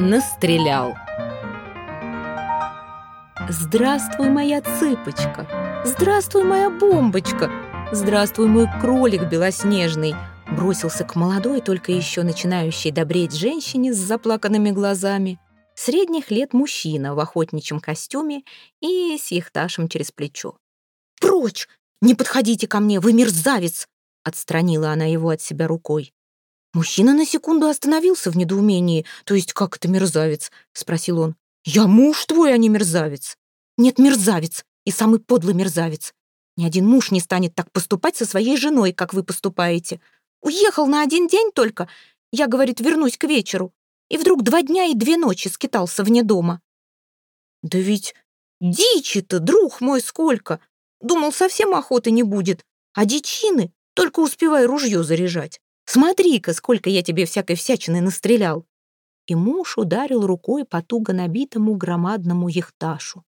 настрелял. Здравствуй, моя цыпочка! Здравствуй, моя бомбочка! Здравствуй, мой кролик белоснежный! Бросился к молодой, только еще начинающей добреть женщине с заплаканными глазами. Средних лет мужчина в охотничьем костюме и с яхташем через плечо. «Прочь! Не подходите ко мне, вы мерзавец!» Отстранила она его от себя рукой. Мужчина на секунду остановился в недоумении. «То есть как это мерзавец?» — спросил он. «Я муж твой, а не мерзавец». «Нет, мерзавец, и самый подлый мерзавец. Ни один муж не станет так поступать со своей женой, как вы поступаете. Уехал на один день только. Я, говорит, вернусь к вечеру. И вдруг два дня и две ночи скитался вне дома». «Да ведь дичи-то, друг мой, сколько! Думал, совсем охоты не будет. А дичины только успевай ружье заряжать. Смотри-ка, сколько я тебе всякой всячины настрелял!» И муж ударил рукой по туго набитому громадному яхташу.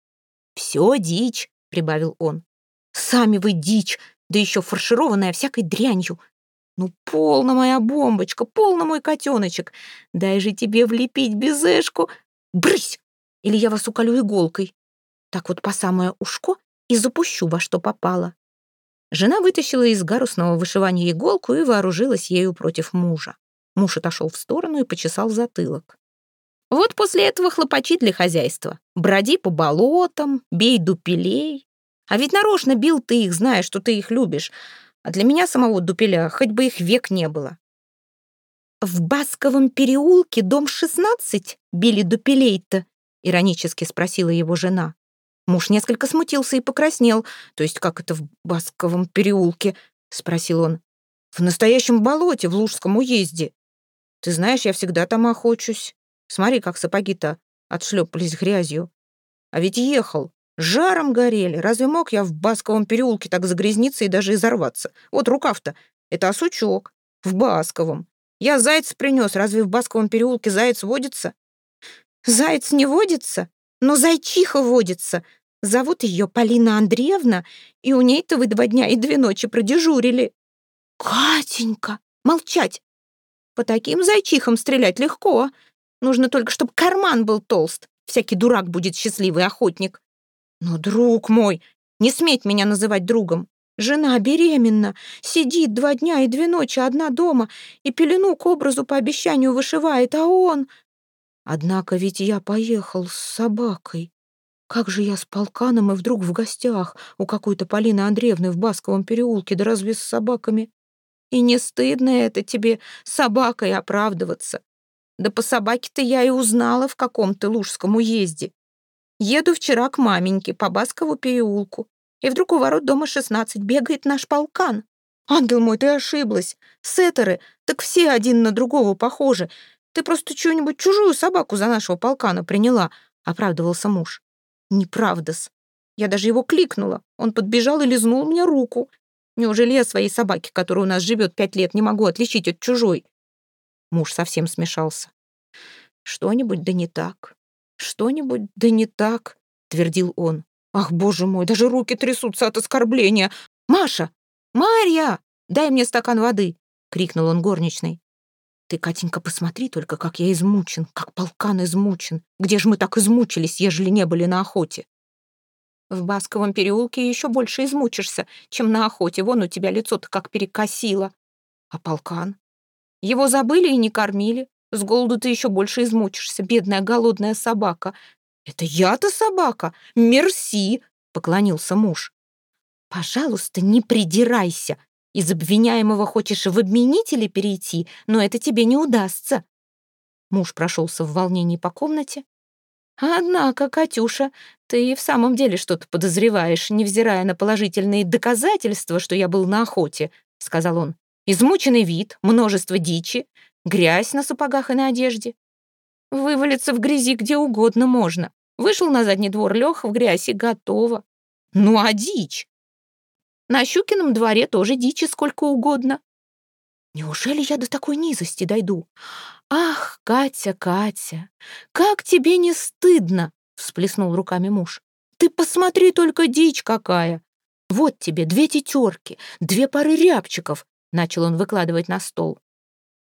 «Все дичь!» — прибавил он. «Сами вы дичь, да еще фаршированная всякой дрянью! Ну, полна моя бомбочка, полна мой котеночек! Дай же тебе влепить безэшку! Брысь! Или я вас уколю иголкой! Так вот по самое ушко и запущу во что попало!» Жена вытащила из гарусного вышивания иголку и вооружилась ею против мужа. Муж отошел в сторону и почесал затылок. Вот после этого хлопачи для хозяйства. Броди по болотам, бей дупелей. А ведь нарочно бил ты их, зная, что ты их любишь. А для меня самого дупеля хоть бы их век не было. «В Басковом переулке, дом 16, били дупелей-то?» — иронически спросила его жена. Муж несколько смутился и покраснел. «То есть как это в Басковом переулке?» — спросил он. «В настоящем болоте, в Лужском уезде. Ты знаешь, я всегда там охочусь. Смотри, как сапоги-то отшлепались грязью. А ведь ехал, жаром горели. Разве мог я в Басковом переулке так загрязниться и даже изорваться? Вот рукав-то, это осучок, в Басковом. Я зайца принес, разве в Басковом переулке заяц водится? Заяц не водится, но зайчиха водится, Зовут ее Полина Андреевна, и у ней-то вы два дня и две ночи продежурили». «Катенька! Молчать! По таким зайчихам стрелять легко. Нужно только, чтобы карман был толст. Всякий дурак будет счастливый охотник. Но, друг мой, не сметь меня называть другом. Жена беременна, сидит два дня и две ночи одна дома и пелену к образу по обещанию вышивает, а он... Однако ведь я поехал с собакой. Как же я с полканом и вдруг в гостях у какой-то Полины Андреевны в Басковом переулке, да разве с собаками? И не стыдно это тебе собакой оправдываться? Да по собаке-то я и узнала, в каком ты Лужском уезде. Еду вчера к маменьке по Баскову переулку, и вдруг у ворот дома 16 бегает наш полкан. Ангел мой, ты ошиблась. Сеттеры, так все один на другого похожи. Ты просто чью-нибудь чужую собаку за нашего полкана приняла, оправдывался муж. Неправда-с. Я даже его кликнула. Он подбежал и лизнул мне руку. Неужели я своей собаке, которая у нас живет пять лет, не могу отличить от чужой? Муж совсем смешался. Что-нибудь да не так. Что-нибудь да не так, твердил он. Ах, боже мой, даже руки трясутся от оскорбления. Маша! Марья! Дай мне стакан воды! крикнул он горничной. Ты, Катенька, посмотри только, как я измучен, как полкан измучен. Где же мы так измучились, ежели не были на охоте? В Басковом переулке еще больше измучишься, чем на охоте. Вон у тебя лицо-то как перекосило. А полкан? Его забыли и не кормили. С голоду ты еще больше измучишься, бедная голодная собака. Это я-то собака? Мерси, поклонился муж. Пожалуйста, не придирайся, из обвиняемого хочешь в обменители перейти, но это тебе не удастся. Муж прошелся в волнении по комнате. «Однако, Катюша, ты и в самом деле что-то подозреваешь, невзирая на положительные доказательства, что я был на охоте», — сказал он. «Измученный вид, множество дичи, грязь на сапогах и на одежде. Вывалиться в грязи где угодно можно. Вышел на задний двор, лег в грязь и готово. Ну а дичь? На Щукином дворе тоже дичи сколько угодно. Неужели я до такой низости дойду? Ах, Катя, Катя, как тебе не стыдно, всплеснул руками муж. Ты посмотри только дичь какая. Вот тебе две тетерки, две пары рябчиков, начал он выкладывать на стол.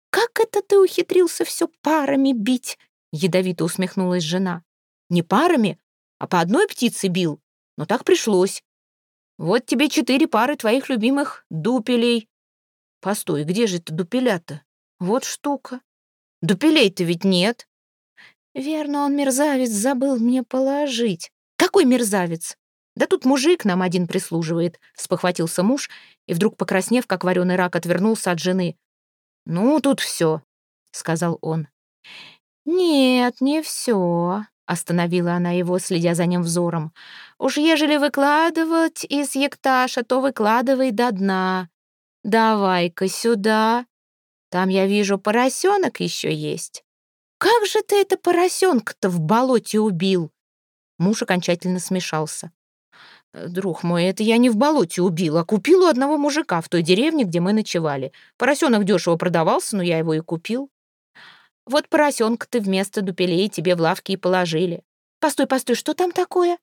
Как это ты ухитрился все парами бить? Ядовито усмехнулась жена. Не парами, а по одной птице бил. Но так пришлось. Вот тебе четыре пары твоих любимых дупелей. Постой, где же это дупеля-то? Вот штука. Дупелей-то ведь нет. Верно, он мерзавец забыл мне положить. Какой мерзавец? Да тут мужик нам один прислуживает, спохватился муж и вдруг, покраснев, как вареный рак, отвернулся от жены. Ну, тут все, сказал он. Нет, не все, остановила она его, следя за ним взором. Уж ежели выкладывать из екташа, то выкладывай до дна. Давай-ка сюда. Там я вижу поросенок еще есть. Как же ты это поросенка-то в болоте убил? Муж окончательно смешался. «Друг мой, это я не в болоте убил, а купил у одного мужика в той деревне, где мы ночевали. Поросенок дешево продавался, но я его и купил. Вот поросенка ты вместо дупелей тебе в лавке и положили. Постой, постой, что там такое?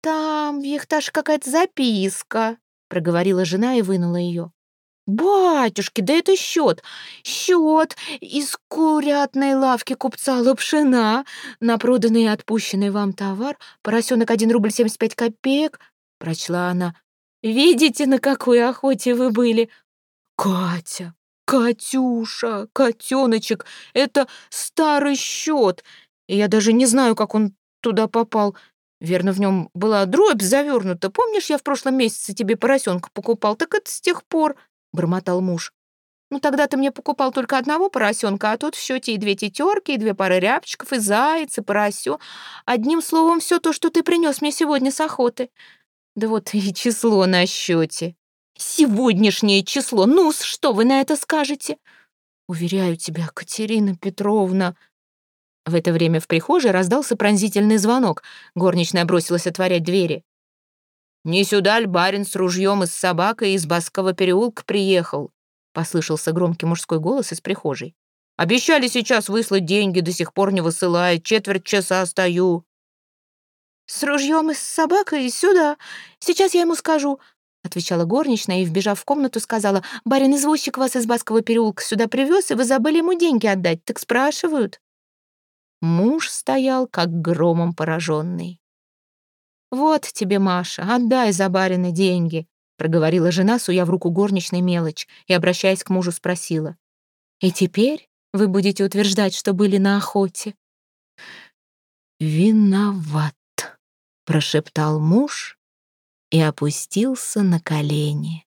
Там в Ехташе какая-то записка, проговорила жена и вынула ее. «Батюшки, да это счет! Счет из курятной лавки купца Лапшина на проданный и отпущенный вам товар, поросенок 1 рубль 75 копеек», — прочла она. «Видите, на какой охоте вы были?» «Катя, Катюша, котеночек, это старый счет, я даже не знаю, как он туда попал. Верно, в нем была дробь завернута. Помнишь, я в прошлом месяце тебе поросенка покупал? Так это с тех пор бормотал муж. «Ну тогда ты мне покупал только одного поросенка, а тут в счете и две тетерки, и две пары рябчиков, и заяц, и поросё. Одним словом, все то, что ты принес мне сегодня с охоты. Да вот и число на счете. Сегодняшнее число. ну что вы на это скажете?» «Уверяю тебя, Катерина Петровна...» В это время в прихожей раздался пронзительный звонок. Горничная бросилась отворять двери. «Не сюда ль барин с ружьем и с собакой из Баскова переулка приехал?» — послышался громкий мужской голос из прихожей. «Обещали сейчас выслать деньги, до сих пор не высылают, четверть часа стою». «С ружьем и с собакой сюда. Сейчас я ему скажу», — отвечала горничная и, вбежав в комнату, сказала, «Барин-извозчик вас из Баскова переулка сюда привез, и вы забыли ему деньги отдать, так спрашивают». Муж стоял, как громом пораженный. «Вот тебе, Маша, отдай за барины деньги», — проговорила жена, суя в руку горничной мелочь, и, обращаясь к мужу, спросила. «И теперь вы будете утверждать, что были на охоте?» «Виноват», — прошептал муж и опустился на колени.